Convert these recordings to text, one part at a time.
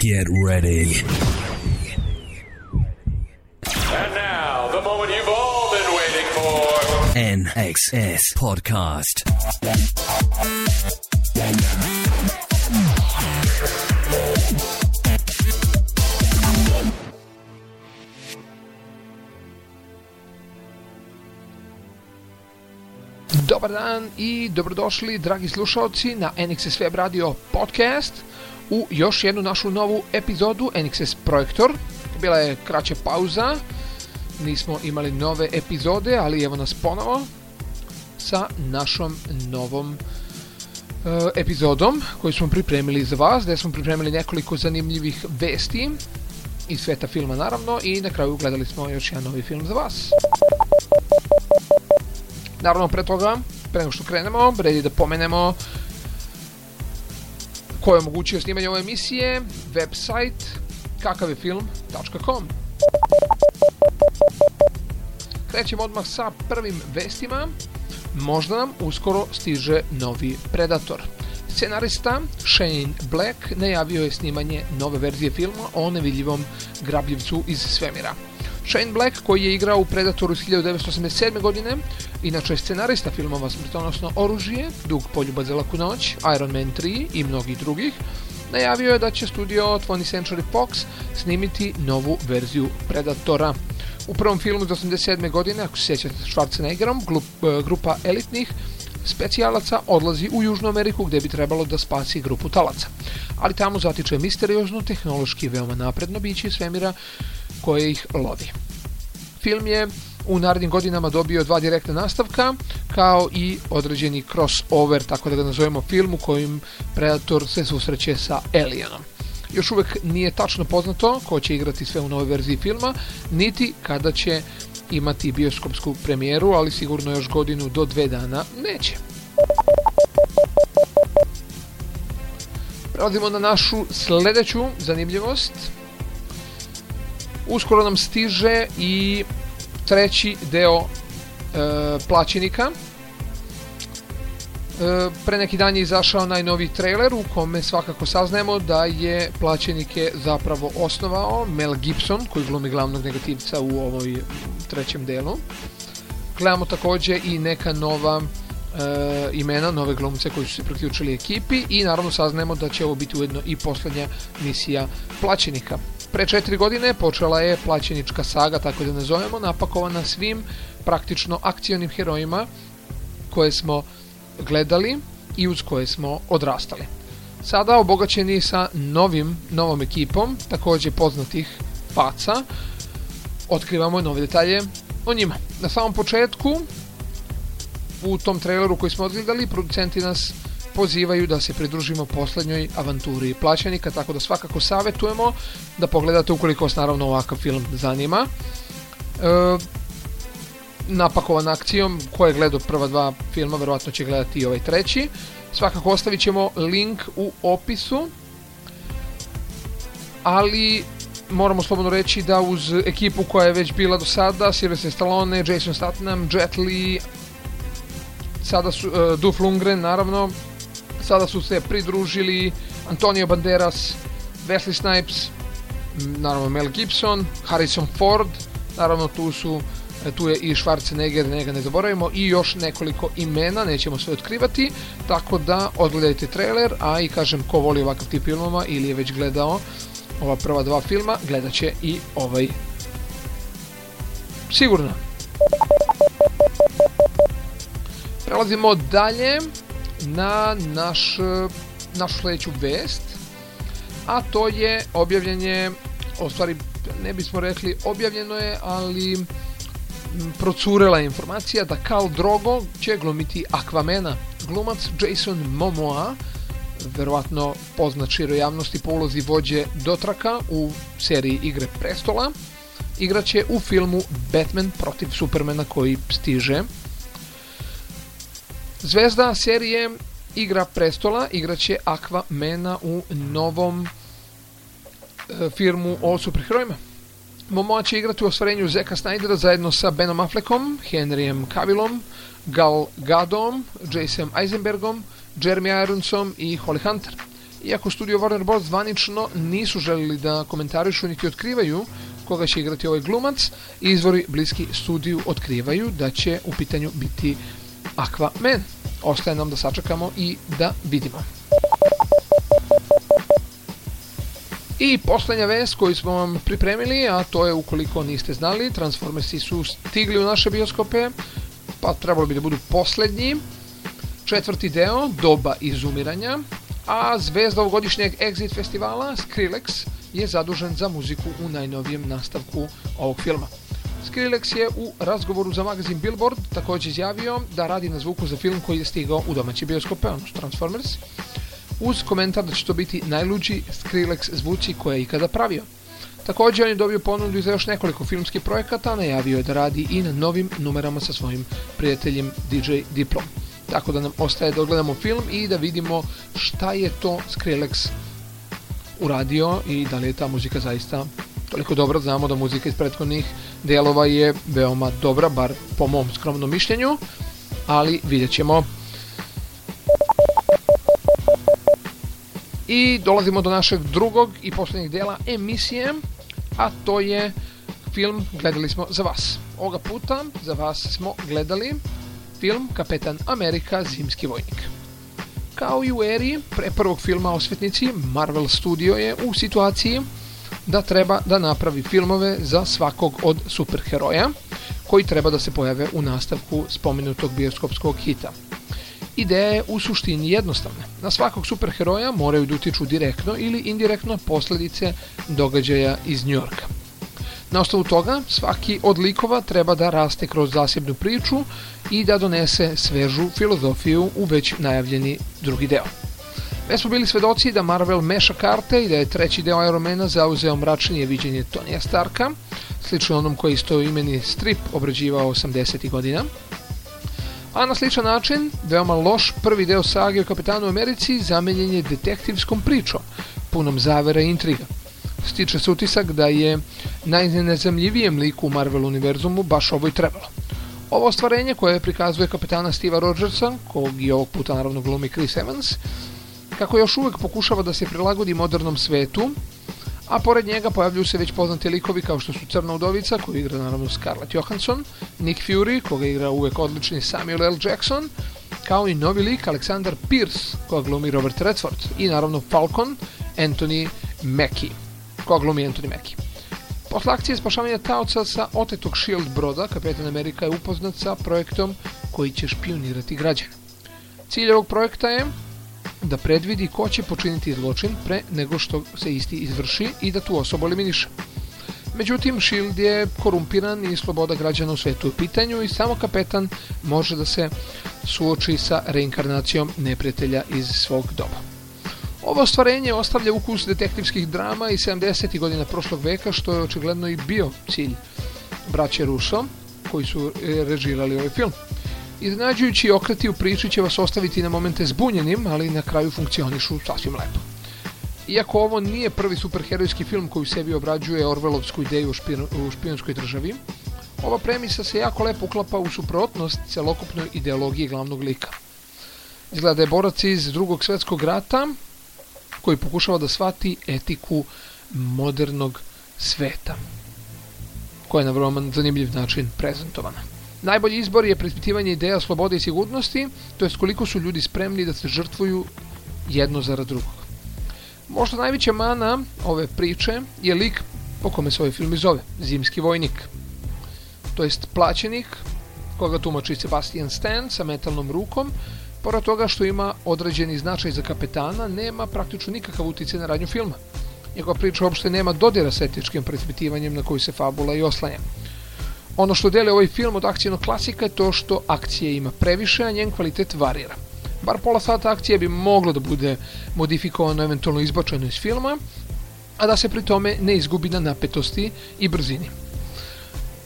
Get ready. And now, the moment you've all been waiting for. NXS Podcast. Dobar dan i dobrodošli dragi slušalci na NXS Web Radio podcast u još jednu našu novu epizodu NXS Projektor. Bila je kraća pauza, nismo imali nove epizode, ali evo nas ponovo sa našom novom e, epizodom koju smo pripremili za vas, gdje smo pripremili nekoliko zanimljivih vesti iz sveta filma naravno i na kraju gledali smo još jedan novi film za vas. Naravno, pre toga, pre nego što krenemo, vredi da pomenemo ko je omogućio snimanje ove emisije, website kakavjefilm.com Krećemo odmah sa prvim vestima. Možda nam uskoro stiže novi Predator. Scenarista Shane Black najavio je snimanje nove verzije filma o nevidljivom grabljivcu iz svemira. Shane Black, koji je igrao u Predatoru iz 1987. godine, inače je scenarista filmova Smrtonosno oružje, Dug poljubac za laku noć, Iron Man 3 i mnogih drugih, najavio je da će studio 20th Century Fox snimiti novu verziju Predatora. U prvom filmu iz 87. godine, ako se sjećate Schwarzeneggerom, e, grupa elitnih specijalaca odlazi u Južnu Ameriku gdje bi trebalo da spasi grupu talaca. Ali tamo zatiče misteriozno, tehnološki veoma napredno biće svemira koje ih lovi. Film je u narednim godinama dobio dva direktna nastavka kao i određeni crossover, tako da ga nazovemo film u kojim Predator se susreće sa Alienom. Još uvijek nije tačno poznato ko će igrati sve u novoj verziji filma, niti kada će imati bioskopsku premijeru, ali sigurno još godinu do dve dana neće. Prelazimo na našu sljedeću zanimljivost. Uskoro nam stiže i treći deo e, plaćenika. E, pre neki dan je izašao najnoviji trailer u kome svakako saznajemo da je plaćenike zapravo osnovao Mel Gibson koji glumi glavnog negativca u ovoj trećem delu. Gledamo također i neka nova e, imena, nove glumce koji su se priključili ekipi i naravno saznajemo da će ovo biti ujedno i posljednja misija plaćenika. Pre četiri godine počela je plaćenička saga, tako da nazovemo, napakovana svim praktično akcionim herojima koje smo gledali i uz koje smo odrastali. Sada obogaćeni sa novim, novom ekipom, također poznatih faca, otkrivamo nove detalje o njima. Na samom početku, u tom traileru koji smo odgledali, producenti nas pozivaju da se pridružimo posljednjoj avanturi plaćenika, tako da svakako savjetujemo da pogledate ukoliko vas naravno ovakav film zanima. E, napakovan akcijom, ko je gledao prva dva filma, verovatno će gledati i ovaj treći. Svakako ostavit ćemo link u opisu, ali moramo slobodno reći da uz ekipu koja je već bila do sada, Sylvester Stallone, Jason Statham, Jet Li, sada su, uh, Duff Lundgren naravno, sada su se pridružili Antonio Banderas, Wesley Snipes, naravno Mel Gibson, Harrison Ford, naravno tu su e, tu je i Schwarzenegger, njega ne zaboravimo, i još nekoliko imena, nećemo sve otkrivati, tako da odgledajte trailer, a i kažem ko voli ovakav tip filmova ili je već gledao ova prva dva filma, gledat će i ovaj sigurno. Prelazimo dalje na naš, našu sljedeću vest, a to je objavljenje, o stvari ne bismo rekli objavljeno je, ali procurela informacija da Cal Drogo će glumiti Aquamena. Glumac Jason Momoa, verovatno poznat široj javnosti po ulozi vođe Dotraka u seriji Igre prestola, igraće u filmu Batman protiv Supermana koji stiže Zvezda serije Igra prestola igraće Aquamena u novom e, firmu o superherojima. Momoa će igrati u ostvarenju Zeka Snydera zajedno sa Benom Affleckom, Henryem Cavillom, Gal Gadom, Jason Eisenbergom, Jeremy Ironsom i Holly Hunter. Iako studio Warner Bros. zvanično nisu želili da komentarišu niti otkrivaju koga će igrati ovaj glumac, izvori bliski studiju otkrivaju da će u pitanju biti Aquaman. Ostaje nam da sačekamo i da vidimo. I poslednja vest koju smo vam pripremili, a to je ukoliko niste znali, Transformersi su stigli u naše bioskope, pa trebalo bi da budu poslednji. Četvrti deo, doba izumiranja, a zvezda ovogodišnjeg Exit festivala, Skrillex, je zadužen za muziku u najnovijem nastavku ovog filma. Skrillex je u razgovoru za magazin Billboard takođe izjavio da radi na zvuku za film koji je stigao u domaći bioskope, odnosno Transformers, uz komentar da će to biti najluđi Skrillex zvuci koje je ikada pravio. Takođe on je dobio ponudu za još nekoliko filmskih projekata, najavio je da radi i na novim numerama sa svojim prijateljem DJ Diplom. Tako da nam ostaje da ogledamo film i da vidimo šta je to Skrillex uradio i da li je ta muzika zaista toliko dobra. Znamo da muzika iz prethodnih delova je veoma dobra, bar po mom skromnom mišljenju, ali vidjet ćemo. I dolazimo do našeg drugog i poslednjeg dela emisije, a to je film Gledali smo za vas. Ovoga puta za vas smo gledali film Kapetan Amerika Zimski vojnik. Kao i u eri pre prvog filma o svetnici, Marvel Studio je u situaciji da treba da napravi filmove za svakog od superheroja koji treba da se pojave u nastavku spomenutog bioskopskog hita. Ideja je u suštini jednostavna. Na svakog superheroja moraju da utiču direktno ili indirektno posledice događaja iz Njorka. Na osnovu toga, svaki od likova treba da raste kroz zasebnu priču i da donese svežu filozofiju u već najavljeni drugi deo. Već smo bili svedoci da Marvel meša karte i da je treći deo Ironmana zauzeo mračnije viđenje Tonija Starka, slično onom koji isto imeni strip obrađivao 80. godina. A na sličan način, veoma loš prvi deo sage o Kapitanu Americi zamenjen je detektivskom pričom, punom zavera i intriga. Stiče se utisak da je najnezamljivijem liku u Marvel univerzumu baš ovo i trebalo. Ovo ostvarenje koje prikazuje kapitana Steve'a Rogersa, kog i ovog puta naravno glumi Chris Evans, kako još uvek pokušava da se prilagodi modernom svetu, a pored njega pojavljuju se već poznati likovi kao što su Crna udovica, koju igra naravno Scarlett Johansson, Nick Fury, koga igra uvek odlični Samuel L. Jackson, kao i novi lik Alexander Pierce, koga glumi Robert Redford, i naravno Falcon, Anthony Mackie, koga glumi Anthony Mackie. Posle akcije spašavanja taoca sa otetog Shield broda, Kapetan Amerika je upoznat sa projektom koji će špionirati građane. Cilj ovog projekta je da predvidi ko će počiniti zločin pre nego što se isti izvrši i da tu osobu eliminiše. Međutim, Shield je korumpiran i sloboda građana u svetu u pitanju i samo kapetan može da se suoči sa reinkarnacijom neprijatelja iz svog doba. Ovo ostvarenje ostavlja ukus detektivskih drama i 70. godina prošlog veka, što je očigledno i bio cilj braće Russo, koji su režirali ovaj film. Iznenađujući okreti u priči će vas ostaviti na momente zbunjenim, ali na kraju funkcionišu sasvim lepo. Iako ovo nije prvi superherojski film koji u sebi obrađuje Orvelovsku ideju u špionskoj državi, ova premisa se jako lepo uklapa u suprotnost celokupnoj ideologiji glavnog lika. Izgleda da je borac iz drugog svetskog rata koji pokušava da shvati etiku modernog sveta, koja je na vrlo zanimljiv način prezentovana. Najbolji izbor je preispitivanje ideja slobode i sigurnosti, to je koliko su ljudi spremni da se žrtvuju jedno zarad drugog. Možda najveća mana ove priče je lik po kome se ovaj film zove, Zimski vojnik. To jest plaćenik, koga tumači Sebastian Stan sa metalnom rukom, pored toga što ima određeni značaj za kapetana, nema praktično nikakav utjecaj na radnju filma. Njegova priča uopšte nema dodira sa etičkim preispitivanjem na koji se fabula i oslanja. Ono što deli ovaj film od akcijnog klasika je to što akcije ima previše, a njen kvalitet varira. Bar pola sata akcije bi moglo da bude modifikovano, eventualno izbačeno iz filma, a da se pri tome ne izgubi na napetosti i brzini.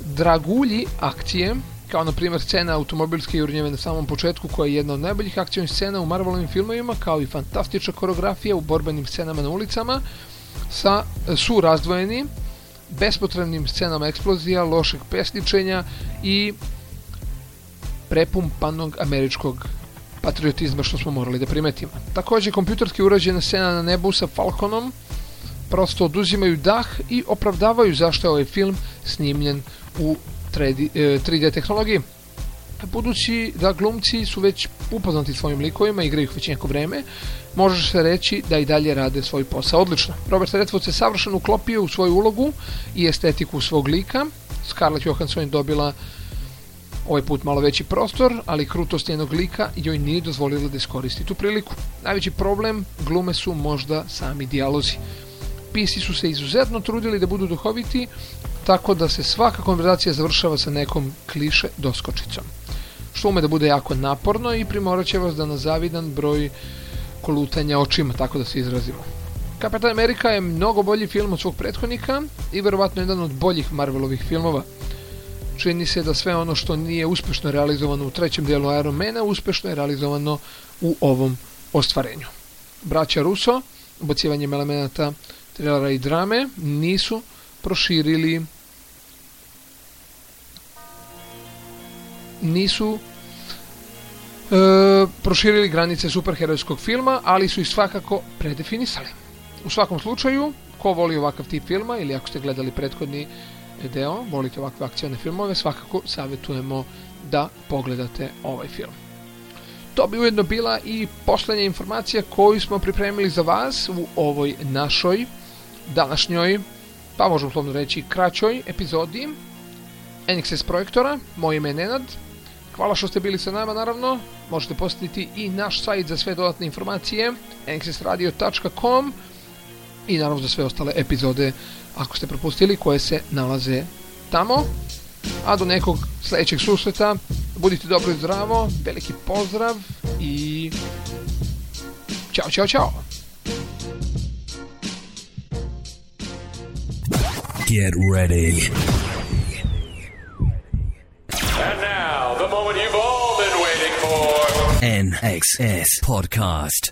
Dragulji akcije, kao na primjer scena automobilske jurnjeve na samom početku koja je jedna od najboljih akcijnih scena u Marvelovim filmovima, kao i fantastična koreografija u borbenim scenama na ulicama, sa, su razdvojeni bespotrebnim scenama eksplozija, lošeg pesničenja i prepumpanog američkog patriotizma što smo morali da primetimo. Takođe, kompjuterski urađena scena na nebu sa Falconom prosto oduzimaju dah i opravdavaju zašto je ovaj film snimljen u 3D, 3D tehnologiji. Budući da glumci su već upoznati svojim likovima, igraju ih već neko vreme, može se reći da i dalje rade svoj posao odlično. Robert Redford se savršeno uklopio u svoju ulogu i estetiku svog lika. Scarlett Johansson je dobila ovaj put malo veći prostor, ali krutost njenog lika joj nije dozvolila da iskoristi tu priliku. Najveći problem glume su možda sami dijalozi. Pisi su se izuzetno trudili da budu duhoviti, tako da se svaka konverzacija završava sa nekom kliše doskočicom. Što ume da bude jako naporno i primorat će vas da na zavidan broj kolutanja očima, tako da se izrazimo. Kapitan Amerika je mnogo bolji film od svog prethodnika i verovatno jedan od boljih Marvelovih filmova. Čini se da sve ono što nije uspešno realizovano u trećem dijelu Iron Mana uspešno je realizovano u ovom ostvarenju. Braća Russo, ubocivanjem elemenata trilera i drame, nisu proširili nisu e, proširili granice superherojskog filma, ali su ih svakako predefinisali. U svakom slučaju, ko voli ovakav tip filma ili ako ste gledali prethodni deo, volite ovakve akcione filmove, svakako savjetujemo da pogledate ovaj film. To bi ujedno bila i poslednja informacija koju smo pripremili za vas u ovoj našoj današnjoj, pa možemo slovno reći kraćoj epizodi NXS projektora. Moje ime je Nenad. Hvala što ste bili sa nama naravno. Možete posetiti i naš sajt za sve dodatne informacije nxsradio.com i naravno za sve ostale epizode ako ste propustili koje se nalaze tamo. A do nekog sledećeg susreta budite dobro i zdravo, veliki pozdrav i ćao, ćao, ćao. Get ready. NXS Podcast.